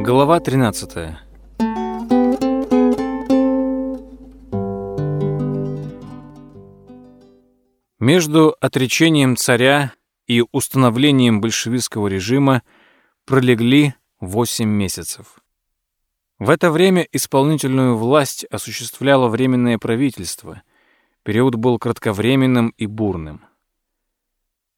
Глава 13 Между отречением царя и установлением большевистского режима пролегли 8 месяцев. В это время исполнительную власть осуществляло Временное правительство. Период был кратковременным и бурным.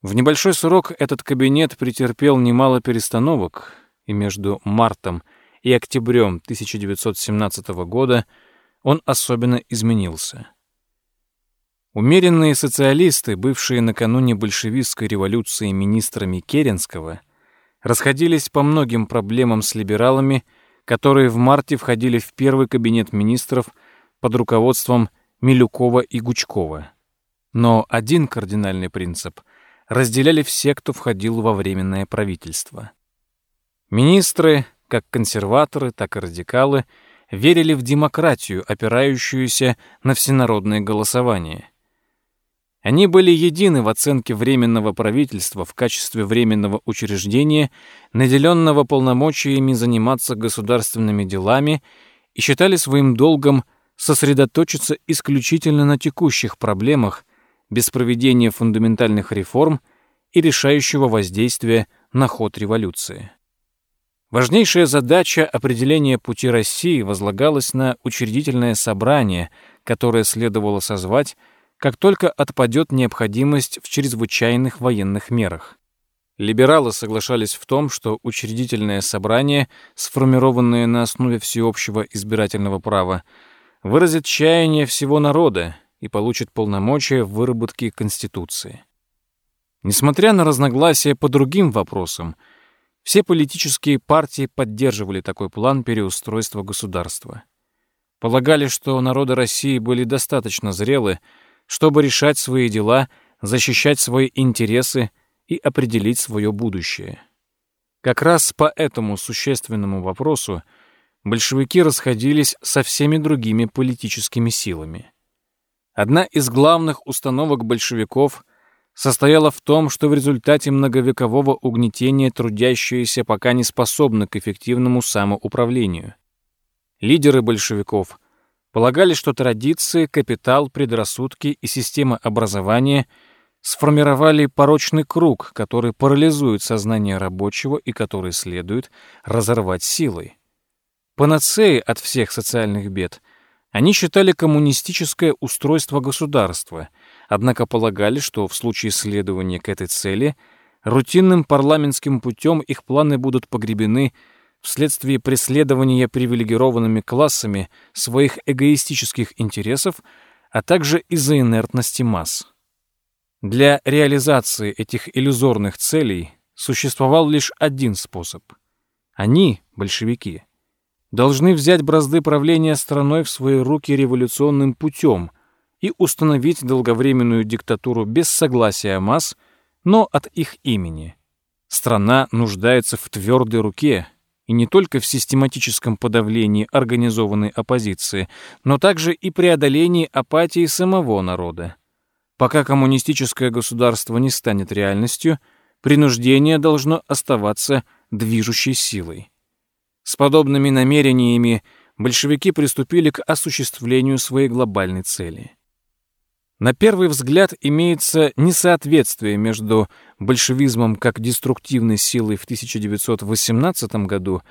В небольшой срок этот кабинет претерпел немало перестановок, и между мартом и октябрем 1917 года он особенно изменился. Умеренные социалисты, бывшие накануне большевистской революции министрами Керенского, расходились по многим проблемам с либералами, которые в марте входили в первый кабинет министров под руководством Милюкова и Гучкова. Но один кардинальный принцип разделяли все, кто входил во временное правительство. Министры, как консерваторы, так и радикалы, верили в демократию, опирающуюся на всенародное голосование. Они были едины в оценке Временного правительства в качестве временного учреждения, наделенного полномочиями заниматься государственными делами, и считали своим долгом сосредоточиться исключительно на текущих проблемах, без проведения фундаментальных реформ и решающего воздействия на ход революции. Важнейшая задача определения пути России возлагалась на учредительное собрание, которое следовало созвать, как только отпадет необходимость в чрезвычайных военных мерах. Либералы соглашались в том, что учредительное собрание, сформированное на основе всеобщего избирательного права, выразит чаяние всего народа и получит полномочия в выработке Конституции. Несмотря на разногласия по другим вопросам, все политические партии поддерживали такой план переустройства государства. Полагали, что народы России были достаточно зрелы, чтобы решать свои дела, защищать свои интересы и определить свое будущее. Как раз по этому существенному вопросу большевики расходились со всеми другими политическими силами. Одна из главных установок большевиков состояла в том, что в результате многовекового угнетения трудящиеся пока не способны к эффективному самоуправлению. Лидеры большевиков полагали, что традиции, капитал, предрассудки и система образования сформировали порочный круг, который парализует сознание рабочего и который следует разорвать силой. Панацеей от всех социальных бед они считали коммунистическое устройство государства, однако полагали, что в случае следования к этой цели рутинным парламентским путем их планы будут погребены вследствие преследования привилегированными классами своих эгоистических интересов, а также из-за инертности масс. Для реализации этих иллюзорных целей существовал лишь один способ. Они, большевики, должны взять бразды правления страной в свои руки революционным путем и установить долговременную диктатуру без согласия масс, но от их имени. Страна нуждается в твердой руке, и не только в систематическом подавлении организованной оппозиции, но также и преодолении апатии самого народа. Пока коммунистическое государство не станет реальностью, принуждение должно оставаться движущей силой. С подобными намерениями большевики приступили к осуществлению своей глобальной цели. На первый взгляд имеется несоответствие между большевизмом как деструктивной силой в 1918 году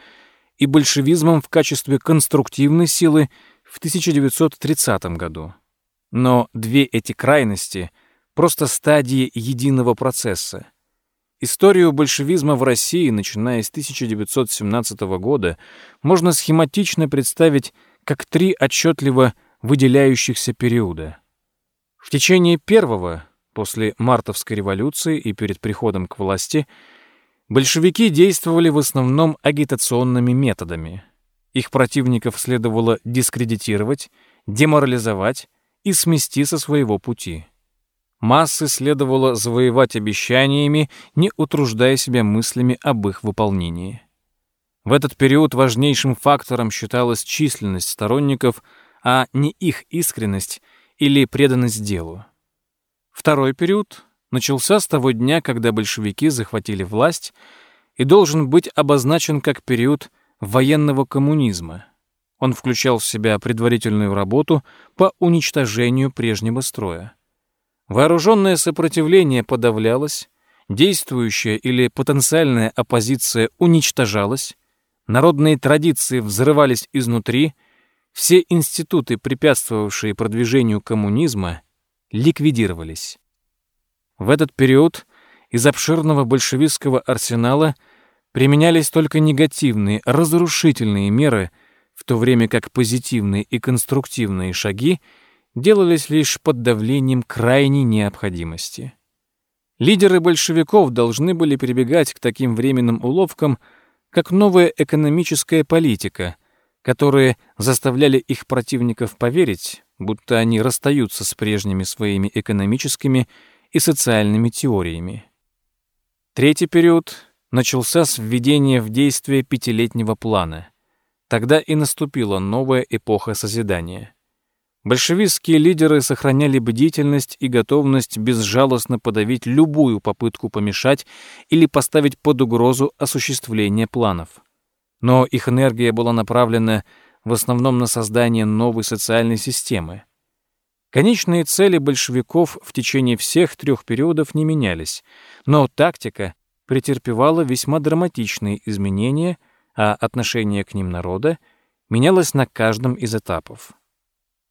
и большевизмом в качестве конструктивной силы в 1930 году. Но две эти крайности — просто стадии единого процесса — Историю большевизма в России, начиная с 1917 года, можно схематично представить как три отчетливо выделяющихся периода. В течение первого, после Мартовской революции и перед приходом к власти, большевики действовали в основном агитационными методами. Их противников следовало дискредитировать, деморализовать и смести со своего пути. Массы следовало завоевать обещаниями, не утруждая себя мыслями об их выполнении. В этот период важнейшим фактором считалась численность сторонников, а не их искренность или преданность делу. Второй период начался с того дня, когда большевики захватили власть и должен быть обозначен как период военного коммунизма. Он включал в себя предварительную работу по уничтожению прежнего строя. Вооруженное сопротивление подавлялось, действующая или потенциальная оппозиция уничтожалась, народные традиции взрывались изнутри, все институты, препятствовавшие продвижению коммунизма, ликвидировались. В этот период из обширного большевистского арсенала применялись только негативные, разрушительные меры, в то время как позитивные и конструктивные шаги делались лишь под давлением крайней необходимости. Лидеры большевиков должны были прибегать к таким временным уловкам, как новая экономическая политика, которые заставляли их противников поверить, будто они расстаются с прежними своими экономическими и социальными теориями. Третий период начался с введения в действие пятилетнего плана. Тогда и наступила новая эпоха созидания. Большевистские лидеры сохраняли бдительность и готовность безжалостно подавить любую попытку помешать или поставить под угрозу осуществление планов. Но их энергия была направлена в основном на создание новой социальной системы. Конечные цели большевиков в течение всех трех периодов не менялись, но тактика претерпевала весьма драматичные изменения, а отношение к ним народа менялось на каждом из этапов.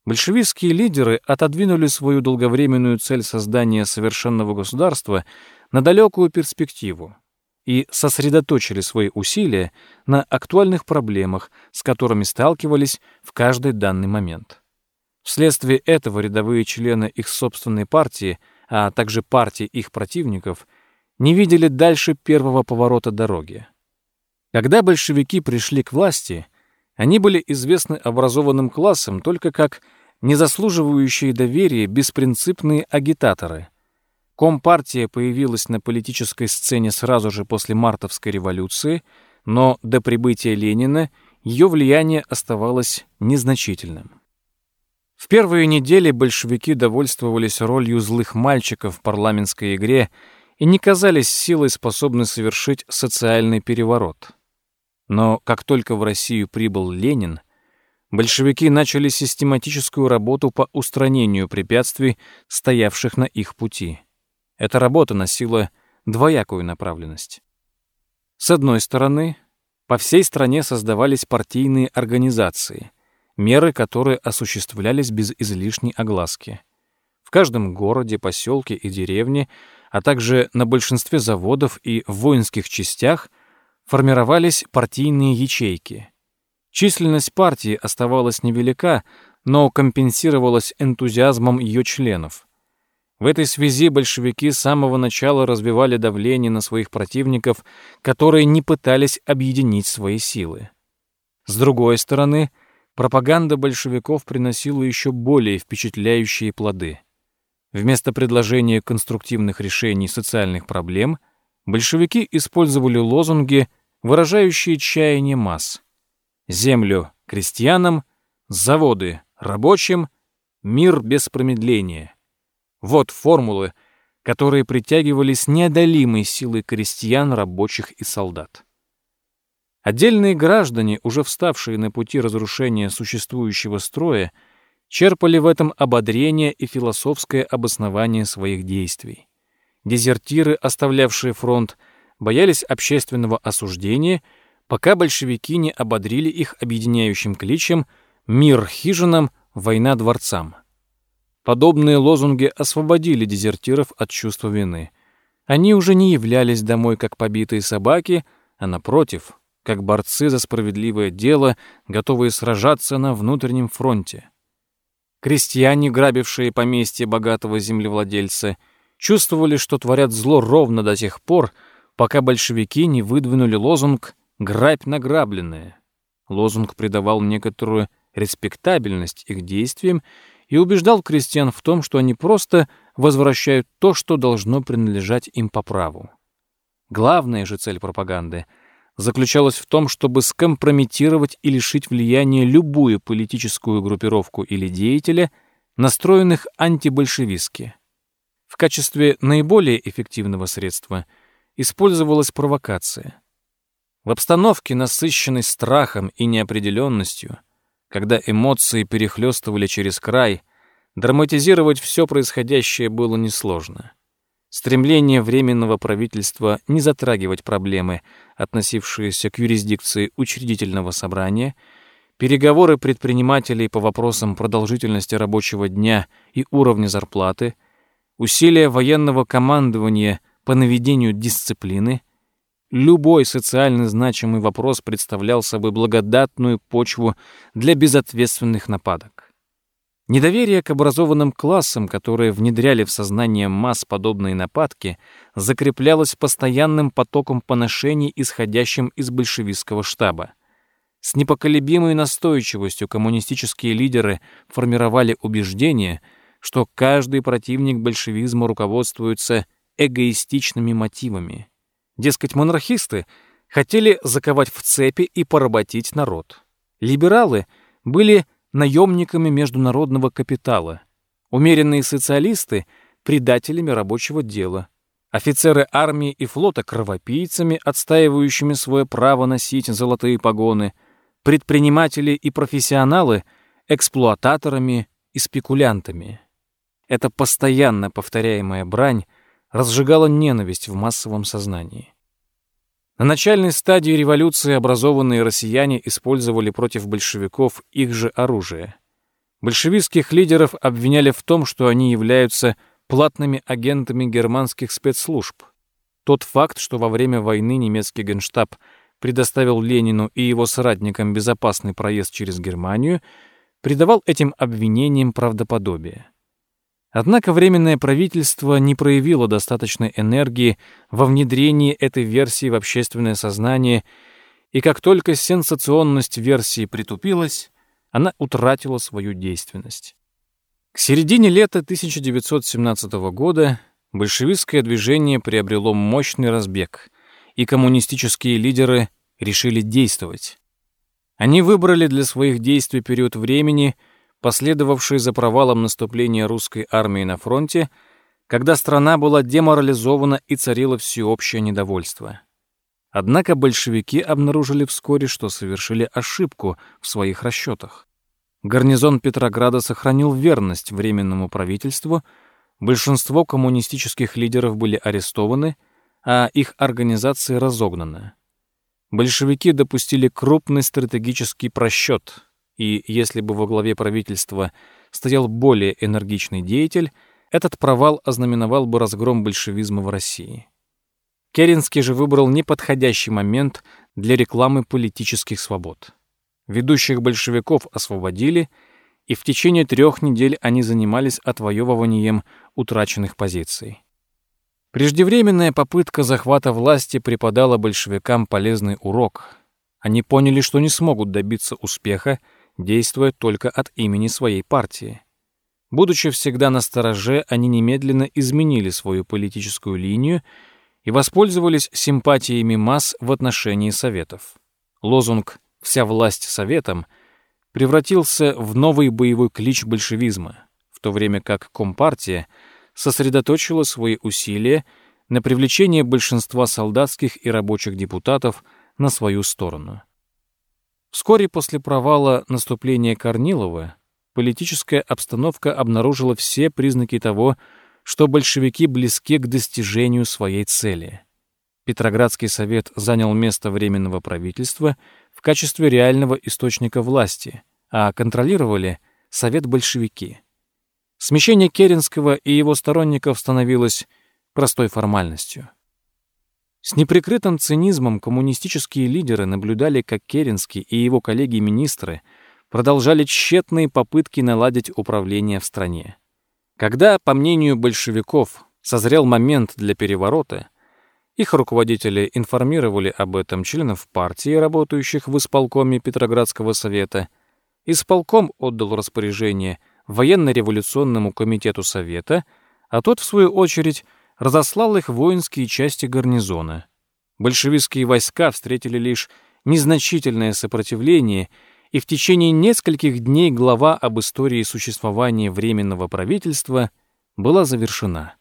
Большевистские лидеры отодвинули свою долговременную цель создания совершенного государства на далекую перспективу и сосредоточили свои усилия на актуальных проблемах, с которыми сталкивались в каждый данный момент. Вследствие этого рядовые члены их собственной партии, а также партии их противников, не видели дальше первого поворота дороги. Когда большевики пришли к власти, они были известны образованным классом только как незаслуживающие доверия беспринципные агитаторы. Компартия появилась на политической сцене сразу же после Мартовской революции, но до прибытия Ленина ее влияние оставалось незначительным. В первые недели большевики довольствовались ролью злых мальчиков в парламентской игре и не казались силой, способной совершить социальный переворот. Но как только в Россию прибыл Ленин, большевики начали систематическую работу по устранению препятствий, стоявших на их пути. Эта работа носила двоякую направленность. С одной стороны, по всей стране создавались партийные организации, меры, которые осуществлялись без излишней огласки. В каждом городе, поселке и деревне, а также на большинстве заводов и в воинских частях формировались партийные ячейки — Численность партии оставалась невелика, но компенсировалась энтузиазмом ее членов. В этой связи большевики с самого начала развивали давление на своих противников, которые не пытались объединить свои силы. С другой стороны, пропаганда большевиков приносила еще более впечатляющие плоды. Вместо предложения конструктивных решений социальных проблем большевики использовали лозунги, выражающие чаяние масс землю крестьянам, заводы рабочим, мир без промедления. Вот формулы, которые притягивали с неодолимой силой крестьян, рабочих и солдат. Отдельные граждане, уже вставшие на пути разрушения существующего строя, черпали в этом ободрение и философское обоснование своих действий. Дезертиры, оставлявшие фронт, боялись общественного осуждения — пока большевики не ободрили их объединяющим кличем «Мир хижинам, война дворцам». Подобные лозунги освободили дезертиров от чувства вины. Они уже не являлись домой как побитые собаки, а напротив, как борцы за справедливое дело, готовые сражаться на внутреннем фронте. Крестьяне, грабившие поместье богатого землевладельца, чувствовали, что творят зло ровно до тех пор, пока большевики не выдвинули лозунг «Грабь награбленное». Лозунг придавал некоторую респектабельность их действиям и убеждал крестьян в том, что они просто возвращают то, что должно принадлежать им по праву. Главная же цель пропаганды заключалась в том, чтобы скомпрометировать и лишить влияния любую политическую группировку или деятеля, настроенных антибольшевистски. В качестве наиболее эффективного средства использовалась провокация — В обстановке, насыщенной страхом и неопределенностью, когда эмоции перехлестывали через край, драматизировать все происходящее было несложно. Стремление Временного правительства не затрагивать проблемы, относившиеся к юрисдикции учредительного собрания, переговоры предпринимателей по вопросам продолжительности рабочего дня и уровня зарплаты, усилия военного командования по наведению дисциплины, любой социально значимый вопрос представлял собой благодатную почву для безответственных нападок. Недоверие к образованным классам, которые внедряли в сознание масс подобные нападки, закреплялось постоянным потоком поношений, исходящим из большевистского штаба. С непоколебимой настойчивостью коммунистические лидеры формировали убеждение, что каждый противник большевизма руководствуется эгоистичными мотивами. Дескать, монархисты хотели заковать в цепи и поработить народ. Либералы были наемниками международного капитала, умеренные социалисты — предателями рабочего дела, офицеры армии и флота — кровопийцами, отстаивающими свое право носить золотые погоны, предприниматели и профессионалы — эксплуататорами и спекулянтами. Эта постоянно повторяемая брань разжигала ненависть в массовом сознании. На начальной стадии революции образованные россияне использовали против большевиков их же оружие. Большевистских лидеров обвиняли в том, что они являются платными агентами германских спецслужб. Тот факт, что во время войны немецкий генштаб предоставил Ленину и его соратникам безопасный проезд через Германию, придавал этим обвинениям правдоподобие. Однако Временное правительство не проявило достаточной энергии во внедрении этой версии в общественное сознание, и как только сенсационность версии притупилась, она утратила свою действенность. К середине лета 1917 года большевистское движение приобрело мощный разбег, и коммунистические лидеры решили действовать. Они выбрали для своих действий период времени — последовавший за провалом наступления русской армии на фронте, когда страна была деморализована и царило всеобщее недовольство. Однако большевики обнаружили вскоре, что совершили ошибку в своих расчетах. Гарнизон Петрограда сохранил верность Временному правительству, большинство коммунистических лидеров были арестованы, а их организации разогнаны. Большевики допустили крупный стратегический просчет, и если бы во главе правительства стоял более энергичный деятель, этот провал ознаменовал бы разгром большевизма в России. Керенский же выбрал неподходящий момент для рекламы политических свобод. Ведущих большевиков освободили, и в течение трех недель они занимались отвоевыванием утраченных позиций. Преждевременная попытка захвата власти преподала большевикам полезный урок. Они поняли, что не смогут добиться успеха, действуя только от имени своей партии. Будучи всегда на стороже, они немедленно изменили свою политическую линию и воспользовались симпатиями масс в отношении Советов. Лозунг «Вся власть Советам» превратился в новый боевой клич большевизма, в то время как Компартия сосредоточила свои усилия на привлечении большинства солдатских и рабочих депутатов на свою сторону. Вскоре после провала наступления Корнилова политическая обстановка обнаружила все признаки того, что большевики близки к достижению своей цели. Петроградский совет занял место Временного правительства в качестве реального источника власти, а контролировали совет большевики. Смещение Керенского и его сторонников становилось простой формальностью. С неприкрытым цинизмом коммунистические лидеры наблюдали, как Керенский и его коллеги-министры продолжали тщетные попытки наладить управление в стране. Когда, по мнению большевиков, созрел момент для переворота, их руководители информировали об этом членов партии, работающих в исполкоме Петроградского совета. Исполком отдал распоряжение военно-революционному комитету совета, а тот, в свою очередь, разослал их воинские части гарнизона. Большевистские войска встретили лишь незначительное сопротивление, и в течение нескольких дней глава об истории существования Временного правительства была завершена.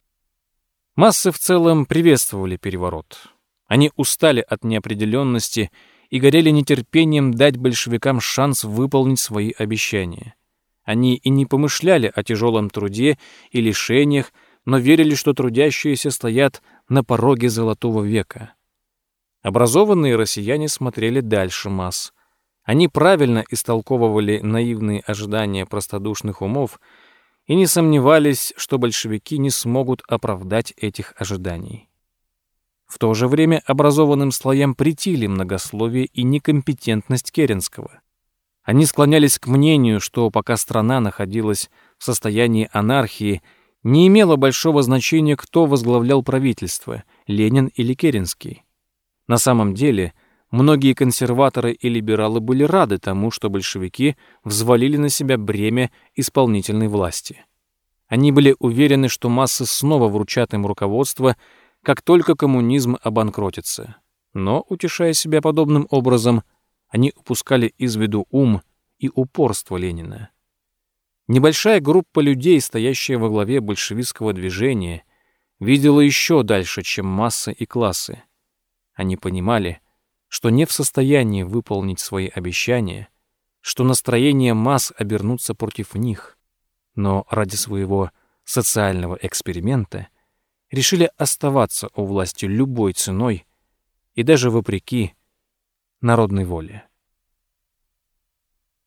Массы в целом приветствовали переворот. Они устали от неопределенности и горели нетерпением дать большевикам шанс выполнить свои обещания. Они и не помышляли о тяжелом труде и лишениях, но верили, что трудящиеся стоят на пороге золотого века. Образованные россияне смотрели дальше масс. Они правильно истолковывали наивные ожидания простодушных умов и не сомневались, что большевики не смогут оправдать этих ожиданий. В то же время образованным слоям претили многословие и некомпетентность Керенского. Они склонялись к мнению, что пока страна находилась в состоянии анархии, не имело большого значения, кто возглавлял правительство — Ленин или Керенский. На самом деле, многие консерваторы и либералы были рады тому, что большевики взвалили на себя бремя исполнительной власти. Они были уверены, что массы снова вручат им руководство — как только коммунизм обанкротится. Но, утешая себя подобным образом, они упускали из виду ум и упорство Ленина. Небольшая группа людей, стоящая во главе большевистского движения, видела еще дальше, чем массы и классы. Они понимали, что не в состоянии выполнить свои обещания, что настроения масс обернутся против них, но ради своего социального эксперимента решили оставаться у власти любой ценой и даже вопреки народной воле.